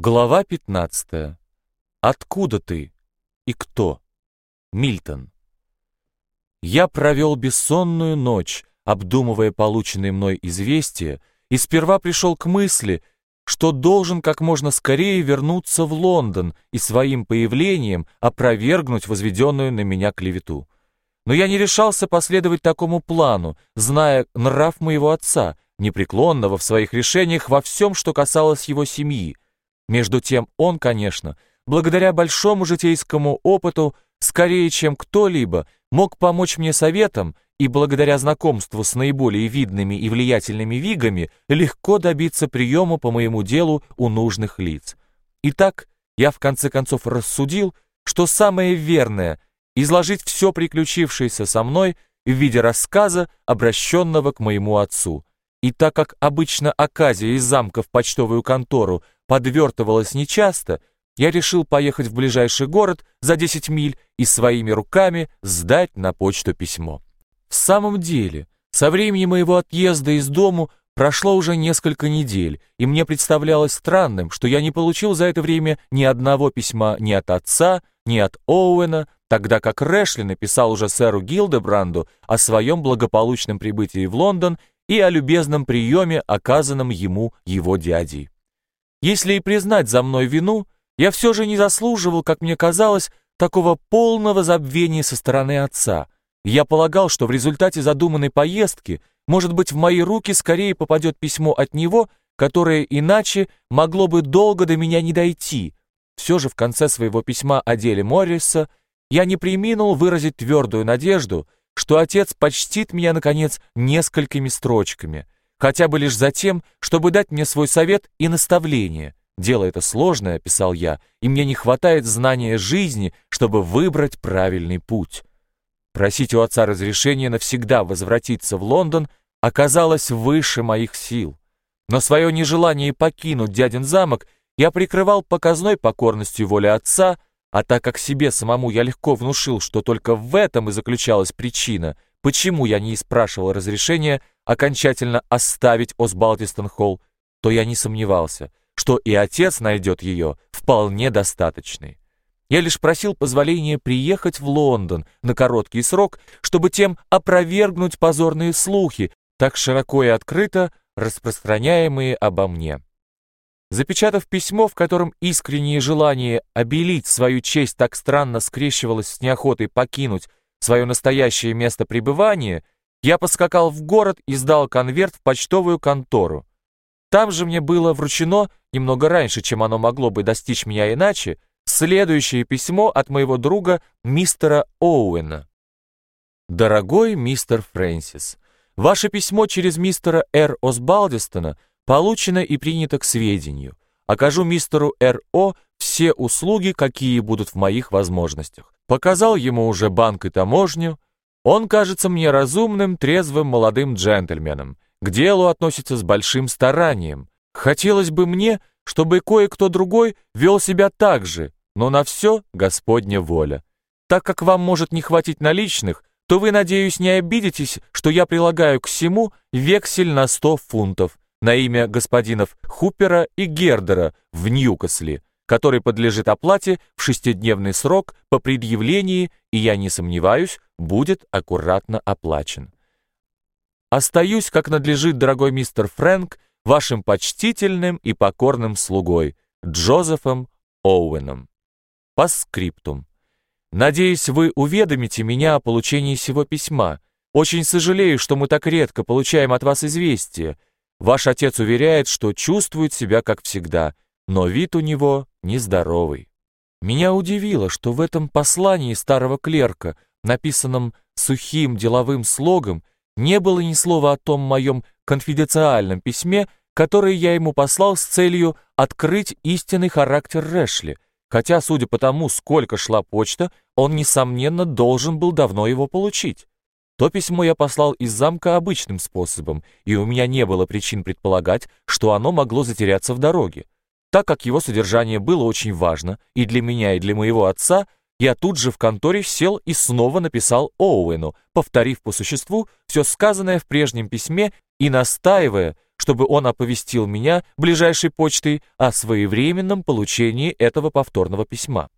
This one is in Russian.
Глава 15. Откуда ты и кто? Мильтон. Я провел бессонную ночь, обдумывая полученные мной известия, и сперва пришел к мысли, что должен как можно скорее вернуться в Лондон и своим появлением опровергнуть возведенную на меня клевету. Но я не решался последовать такому плану, зная нрав моего отца, непреклонного в своих решениях во всем, что касалось его семьи, между тем он, конечно, благодаря большому житейскому опыту, скорее, чем кто-либо, мог помочь мне советом и благодаря знакомству с наиболее видными и влиятельными вигами легко добиться приема по моему делу у нужных лиц. Итак, я в конце концов рассудил, что самое верное — изложить все приключившееся со мной в виде рассказа, обращенного к моему отцу. И так как обычно оказия из замка в почтовую контору подвертывалась нечасто, я решил поехать в ближайший город за 10 миль и своими руками сдать на почту письмо. В самом деле, со времени моего отъезда из дому прошло уже несколько недель, и мне представлялось странным, что я не получил за это время ни одного письма ни от отца, ни от Оуэна, тогда как Рэшли написал уже сэру Гилдебранду о своем благополучном прибытии в Лондон и о любезном приеме, оказанном ему его дядей. Если и признать за мной вину, я все же не заслуживал, как мне казалось, такого полного забвения со стороны отца. Я полагал, что в результате задуманной поездки, может быть, в мои руки скорее попадет письмо от него, которое иначе могло бы долго до меня не дойти. Все же в конце своего письма о деле Морриса я не приминул выразить твердую надежду, что отец почтит меня, наконец, несколькими строчками — хотя бы лишь за тем, чтобы дать мне свой совет и наставление. Дело это сложное, писал я, и мне не хватает знания жизни, чтобы выбрать правильный путь. Просить у отца разрешения навсегда возвратиться в Лондон оказалось выше моих сил. Но свое нежелание покинуть дядин замок я прикрывал показной покорностью воли отца, а так как себе самому я легко внушил, что только в этом и заключалась причина, почему я не спрашивал разрешения окончательно оставить Осбалтистон-Холл, то я не сомневался, что и отец найдет ее вполне достаточной. Я лишь просил позволения приехать в Лондон на короткий срок, чтобы тем опровергнуть позорные слухи, так широко и открыто распространяемые обо мне. Запечатав письмо, в котором искреннее желание обелить свою честь так странно скрещивалось с неохотой покинуть свое настоящее место пребывания, я поскакал в город и сдал конверт в почтовую контору. Там же мне было вручено, немного раньше, чем оно могло бы достичь меня иначе, следующее письмо от моего друга мистера Оуэна. «Дорогой мистер Фрэнсис, ваше письмо через мистера Р. Осбалдистона получено и принято к сведению. Окажу мистеру Р.О. все услуги, какие будут в моих возможностях. Показал ему уже банк и таможню, он кажется мне разумным, трезвым молодым джентльменом. К делу относится с большим старанием. Хотелось бы мне, чтобы кое-кто другой вел себя так же, но на все Господня воля. Так как вам может не хватить наличных, то вы, надеюсь, не обидитесь, что я прилагаю к всему вексель на 100 фунтов на имя господинов Хупера и Гердера в Ньюкасле, который подлежит оплате в шестидневный срок по предъявлении и, я не сомневаюсь, будет аккуратно оплачен. Остаюсь, как надлежит, дорогой мистер Фрэнк, вашим почтительным и покорным слугой, Джозефом Оуэном. По скриптум. Надеюсь, вы уведомите меня о получении сего письма. Очень сожалею, что мы так редко получаем от вас известия. Ваш отец уверяет, что чувствует себя как всегда – но вид у него нездоровый. Меня удивило, что в этом послании старого клерка, написанном сухим деловым слогом, не было ни слова о том моем конфиденциальном письме, которое я ему послал с целью открыть истинный характер Рэшли, хотя, судя по тому, сколько шла почта, он, несомненно, должен был давно его получить. То письмо я послал из замка обычным способом, и у меня не было причин предполагать, что оно могло затеряться в дороге. Так как его содержание было очень важно и для меня, и для моего отца, я тут же в конторе сел и снова написал Оуэну, повторив по существу все сказанное в прежнем письме и настаивая, чтобы он оповестил меня ближайшей почтой о своевременном получении этого повторного письма.